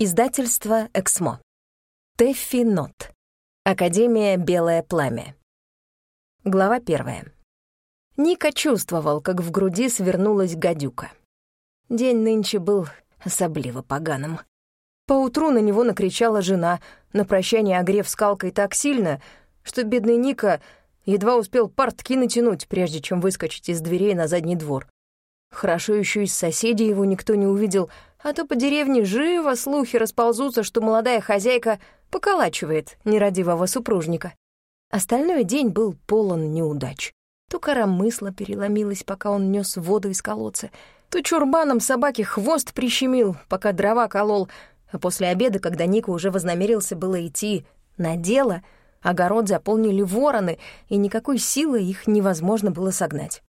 Издательство «Эксмо». Тэффи Нот. Академия «Белое пламя». Глава первая. Ника чувствовал, как в груди свернулась гадюка. День нынче был особливо поганым. Поутру на него накричала жена, на прощание огрев скалкой так сильно, что бедный Ника едва успел портки натянуть, прежде чем выскочить из дверей на задний двор. Хорошо еще из соседей его никто не увидел — а то по деревне живо слухи расползутся, что молодая хозяйка поколачивает нерадивого супружника. Остальной день был полон неудач. То коромысло переломилось, пока он нес воду из колодца, то чурбаном собаке хвост прищемил, пока дрова колол, а после обеда, когда Ника уже вознамерился было идти на дело, огород заполнили вороны, и никакой силы их невозможно было согнать.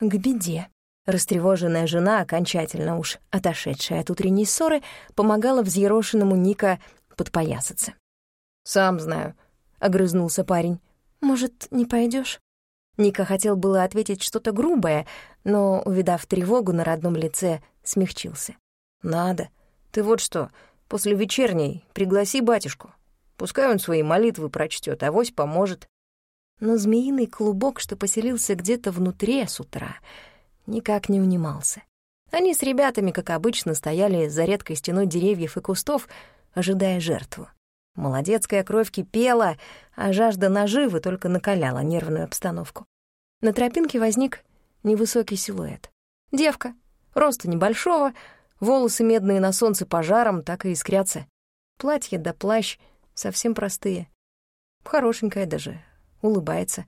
К беде. Растревоженная жена, окончательно уж отошедшая от утренней ссоры, помогала взъерошенному Ника подпоясаться. «Сам знаю», — огрызнулся парень. «Может, не пойдешь? Ника хотел было ответить что-то грубое, но, увидав тревогу на родном лице, смягчился. «Надо. Ты вот что, после вечерней пригласи батюшку. Пускай он свои молитвы прочтет, авось поможет». Но змеиный клубок, что поселился где-то внутри с утра, — никак не унимался. Они с ребятами, как обычно, стояли за редкой стеной деревьев и кустов, ожидая жертву. Молодецкая кровь кипела, а жажда наживы только накаляла нервную обстановку. На тропинке возник невысокий силуэт. Девка, роста небольшого, волосы медные на солнце пожаром так и искрятся. Платье да плащ совсем простые. Хорошенькая даже, улыбается.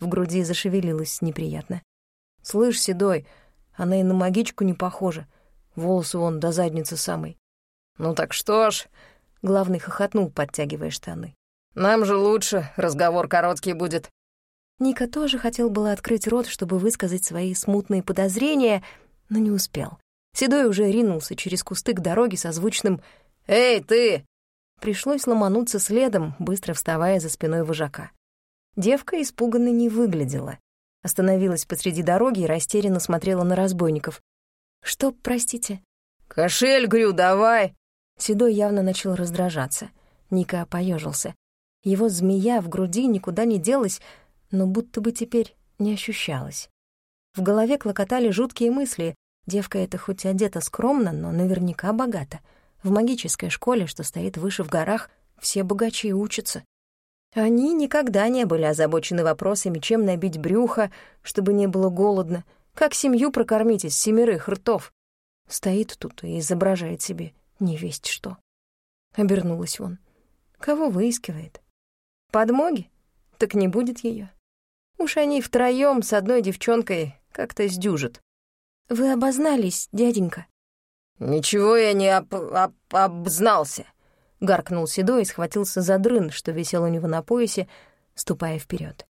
В груди зашевелилась неприятно. Слышь, Седой, она и на магичку не похожа. Волосы вон до задницы самой. Ну так что ж, главный хохотнул, подтягивая штаны. Нам же лучше, разговор короткий будет. Ника тоже хотел было открыть рот, чтобы высказать свои смутные подозрения, но не успел. Седой уже ринулся через кусты к дороге со звучным «Эй, ты!». Пришлось ломануться следом, быстро вставая за спиной вожака. Девка испуганно не выглядела. Остановилась посреди дороги и растерянно смотрела на разбойников. «Что, простите?» «Кошель, грю, давай!» Седой явно начал раздражаться. Ника поежился. Его змея в груди никуда не делась, но будто бы теперь не ощущалась. В голове клокотали жуткие мысли. Девка эта хоть одета скромно, но наверняка богата. В магической школе, что стоит выше в горах, все богачи учатся. Они никогда не были озабочены вопросами, чем набить брюхо, чтобы не было голодно, как семью прокормить из семерых ртов. Стоит тут и изображает себе невесть что. Обернулась он. Кого выискивает? Подмоги? Так не будет ее. Уж они втроем с одной девчонкой как-то сдюжат. Вы обознались, дяденька? Ничего я не об, об, обзнался. Гаркнул Седой и схватился за дрын, что висел у него на поясе, ступая вперед.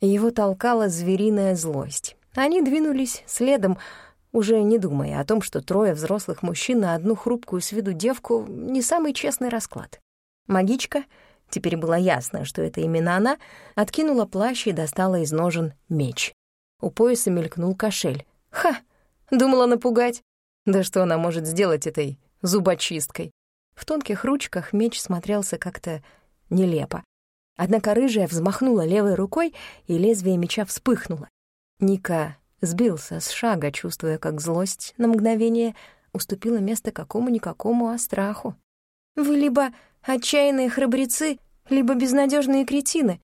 Его толкала звериная злость. Они двинулись следом, уже не думая о том, что трое взрослых мужчин на одну хрупкую с виду девку — не самый честный расклад. Магичка, теперь было ясно, что это именно она, откинула плащ и достала из ножен меч. У пояса мелькнул кошель. Ха! Думала напугать. Да что она может сделать этой зубочисткой? В тонких ручках меч смотрелся как-то нелепо. Однако рыжая взмахнула левой рукой, и лезвие меча вспыхнуло. Ника сбился с шага, чувствуя, как злость на мгновение уступила место какому-никакому остраху. «Вы либо отчаянные храбрецы, либо безнадежные кретины».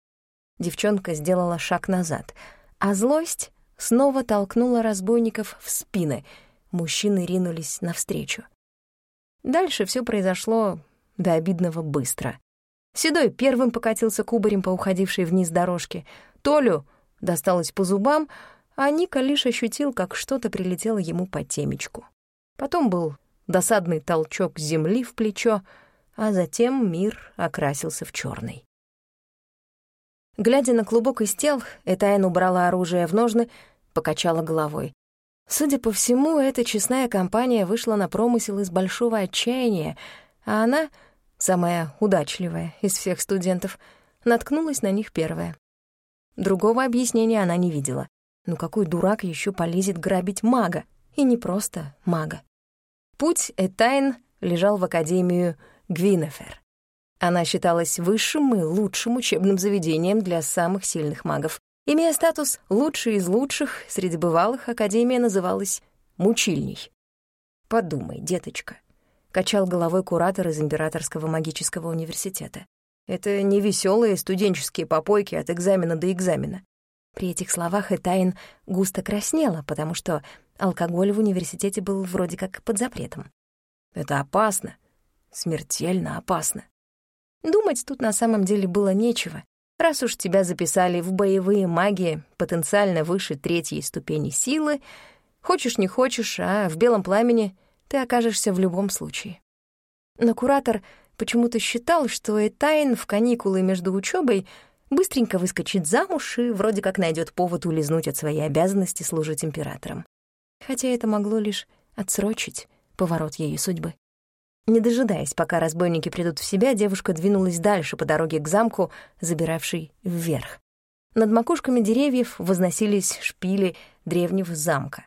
Девчонка сделала шаг назад, а злость снова толкнула разбойников в спины. Мужчины ринулись навстречу. Дальше все произошло до обидного быстро. Седой первым покатился кубарем по уходившей вниз дорожке. Толю досталось по зубам, а Ника лишь ощутил, как что-то прилетело ему по темечку. Потом был досадный толчок земли в плечо, а затем мир окрасился в черный. Глядя на клубок из тел, Этайн убрала оружие в ножны, покачала головой. Судя по всему, эта честная компания вышла на промысел из большого отчаяния, а она, самая удачливая из всех студентов, наткнулась на них первая. Другого объяснения она не видела. Ну какой дурак еще полезет грабить мага? И не просто мага. Путь Этайн лежал в Академию Гвинефер. Она считалась высшим и лучшим учебным заведением для самых сильных магов. Имея статус «лучший из лучших», среди бывалых Академия называлась «мучильней». «Подумай, деточка», — качал головой куратор из Императорского магического университета. «Это не веселые студенческие попойки от экзамена до экзамена». При этих словах Этайн густо краснела, потому что алкоголь в университете был вроде как под запретом. «Это опасно, смертельно опасно». Думать тут на самом деле было нечего. Раз уж тебя записали в боевые магии потенциально выше третьей ступени силы, хочешь не хочешь, а в белом пламени ты окажешься в любом случае. Но куратор почему-то считал, что Этайн в каникулы между учебой быстренько выскочит замуж и вроде как найдет повод улизнуть от своей обязанности служить императором. Хотя это могло лишь отсрочить поворот ее судьбы. Не дожидаясь, пока разбойники придут в себя, девушка двинулась дальше по дороге к замку, забиравшей вверх. Над макушками деревьев возносились шпили древнего замка.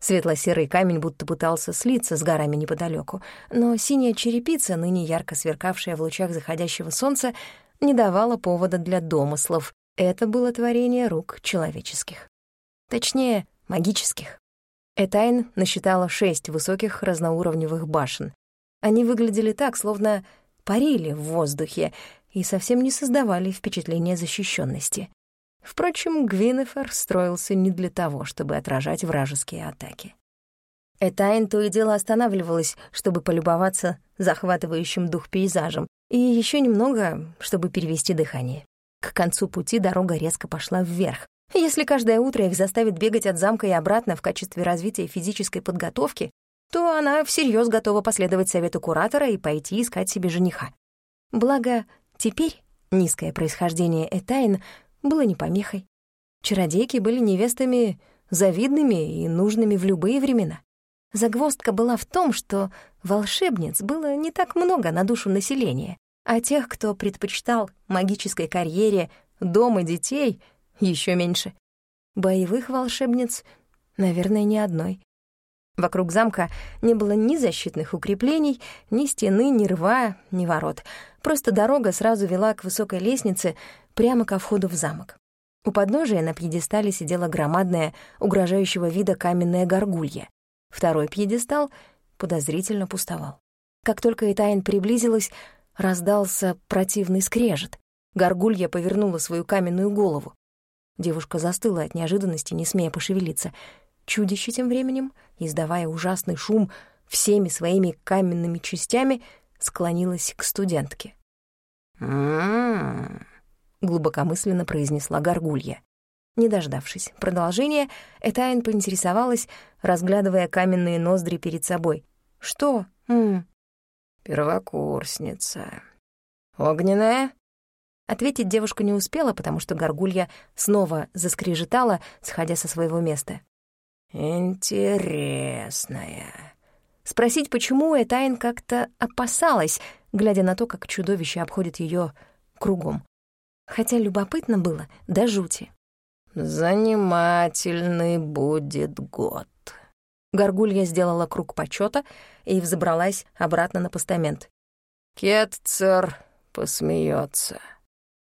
Светло-серый камень будто пытался слиться с горами неподалеку, но синяя черепица, ныне ярко сверкавшая в лучах заходящего солнца, не давала повода для домыслов. Это было творение рук человеческих. Точнее, магических. Этайн насчитала шесть высоких разноуровневых башен, они выглядели так, словно парили в воздухе и совсем не создавали впечатления защищенности. Впрочем, Гвинефер строился не для того, чтобы отражать вражеские атаки. Этайн то и дело останавливалась, чтобы полюбоваться захватывающим дух пейзажем, и еще немного, чтобы перевести дыхание. К концу пути дорога резко пошла вверх. Если каждое утро их заставит бегать от замка и обратно в качестве развития физической подготовки, то она всерьез готова последовать совету куратора и пойти искать себе жениха. Благо, теперь низкое происхождение Этайн было не помехой. Чародейки были невестами завидными и нужными в любые времена. Загвоздка была в том, что волшебниц было не так много на душу населения, а тех, кто предпочитал магической карьере дом и детей, еще меньше. Боевых волшебниц, наверное, ни одной. Вокруг замка не было ни защитных укреплений, ни стены, ни рва, ни ворот. Просто дорога сразу вела к высокой лестнице прямо ко входу в замок. У подножия на пьедестале сидела громадная, угрожающего вида каменная горгулья. Второй пьедестал подозрительно пустовал. Как только Этайн приблизилась, раздался противный скрежет. Горгулья повернула свою каменную голову. Девушка застыла от неожиданности, не смея пошевелиться — Чудище тем временем, издавая ужасный шум всеми своими каменными частями, склонилось к студентке. «М-м-м», глубокомысленно произнесла горгулья. Не дождавшись продолжения, Этайн поинтересовалась, разглядывая каменные ноздри перед собой. «Что? М -м. «Первокурсница. Огненная?» Ответить девушка не успела, потому что горгулья снова заскрежетала, сходя со своего места. «Интересная». Спросить, почему, Этайн как-то опасалась, глядя на то, как чудовище обходит ее кругом. Хотя любопытно было до жути. «Занимательный будет год». Горгулья сделала круг почета и взобралась обратно на постамент. «Кетцер посмеется.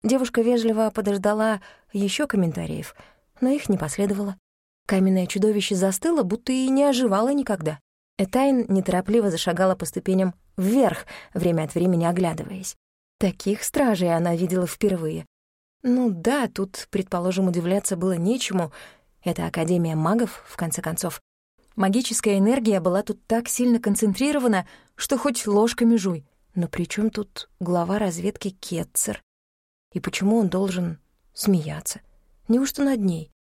Девушка вежливо подождала еще комментариев, но их не последовало. Каменное чудовище застыло, будто и не оживало никогда. Этайн неторопливо зашагала по ступеням вверх, время от времени оглядываясь. Таких стражей она видела впервые. Ну да, тут, предположим, удивляться было нечему. Это Академия магов, в конце концов. Магическая энергия была тут так сильно концентрирована, что хоть ложками жуй. Но при чем тут глава разведки Кетцер? И почему он должен смеяться? Неужто над ней?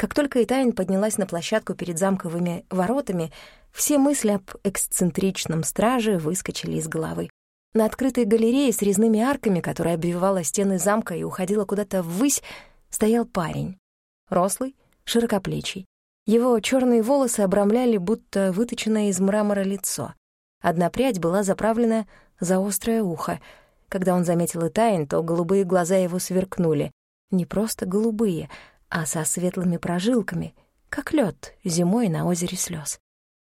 Как только Итайн поднялась на площадку перед замковыми воротами, все мысли об эксцентричном страже выскочили из головы. На открытой галерее с резными арками, которая обвивала стены замка и уходила куда-то ввысь, стоял парень. Рослый, широкоплечий. Его черные волосы обрамляли будто выточенное из мрамора лицо. Одна прядь была заправлена за острое ухо. Когда он заметил Итайн, то голубые глаза его сверкнули. Не просто голубые, а со светлыми прожилками, как лед зимой на озере слез.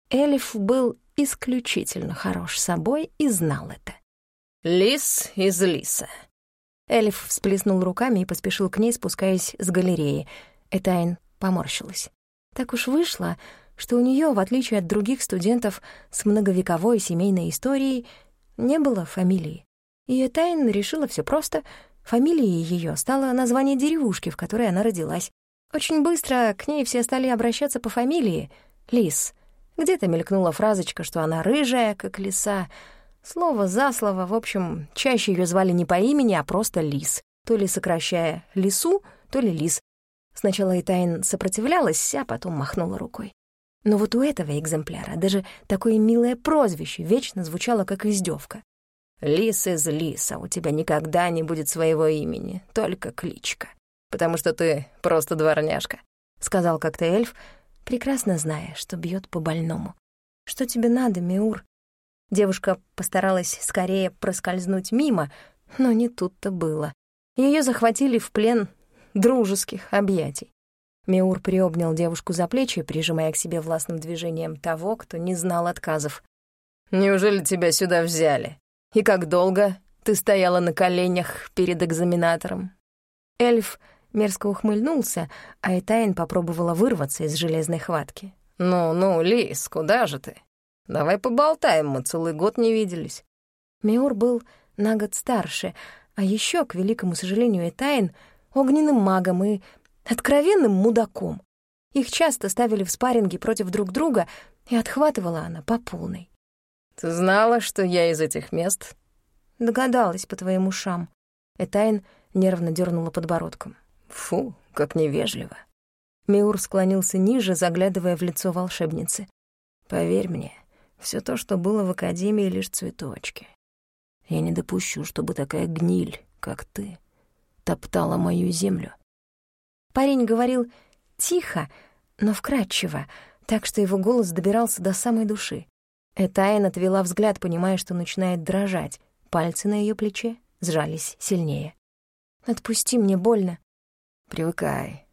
Элиф был исключительно хорош собой и знал это. «Лис из лиса». Эльф всплеснул руками и поспешил к ней, спускаясь с галереи. Этайн поморщилась. Так уж вышло, что у нее, в отличие от других студентов с многовековой семейной историей, не было фамилии. И Этайн решила все просто. Фамилией ее стало название деревушки, в которой она родилась. Очень быстро к ней все стали обращаться по фамилии — Лис. Где-то мелькнула фразочка, что она рыжая, как лиса. Слово за слово, в общем, чаще ее звали не по имени, а просто Лис, то ли сокращая «лису», то ли «лис». Сначала Этайн сопротивлялась, а потом махнула рукой. Но вот у этого экземпляра даже такое милое прозвище вечно звучало как издевка. «Лис из лиса, у тебя никогда не будет своего имени, только кличка, потому что ты просто дворняжка», — сказал как-то эльф, прекрасно зная, что бьет по больному. «Что тебе надо, Миур?» Девушка постаралась скорее проскользнуть мимо, но не тут-то было. Ее захватили в плен дружеских объятий. Миур приобнял девушку за плечи, прижимая к себе властным движением того, кто не знал отказов. «Неужели тебя сюда взяли? И как долго ты стояла на коленях перед экзаменатором?» Эльф мерзко ухмыльнулся, а Этайн попробовала вырваться из железной хватки. «Ну-ну, Лис, куда же ты? Давай поболтаем, мы целый год не виделись». Миур был на год старше, а еще, к великому сожалению, Этайн — огненным магом и откровенным мудаком. Их часто ставили в спарринги против друг друга, и отхватывала она по полной. «Ты знала, что я из этих мест?» «Догадалась по твоим ушам». Этайн нервно дернула подбородком. «Фу, как невежливо». Миур склонился ниже, заглядывая в лицо волшебницы. «Поверь мне, все то, что было в Академии, лишь цветочки. Я не допущу, чтобы такая гниль, как ты, топтала мою землю. Парень говорил тихо, но вкрадчиво, так что его голос добирался до самой души. Этайн отвела взгляд, понимая, что начинает дрожать. Пальцы на ее плече сжались сильнее. «Отпусти, мне больно». «Привыкай.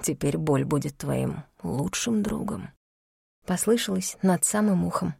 Теперь боль будет твоим лучшим другом». Послышалось над самым ухом.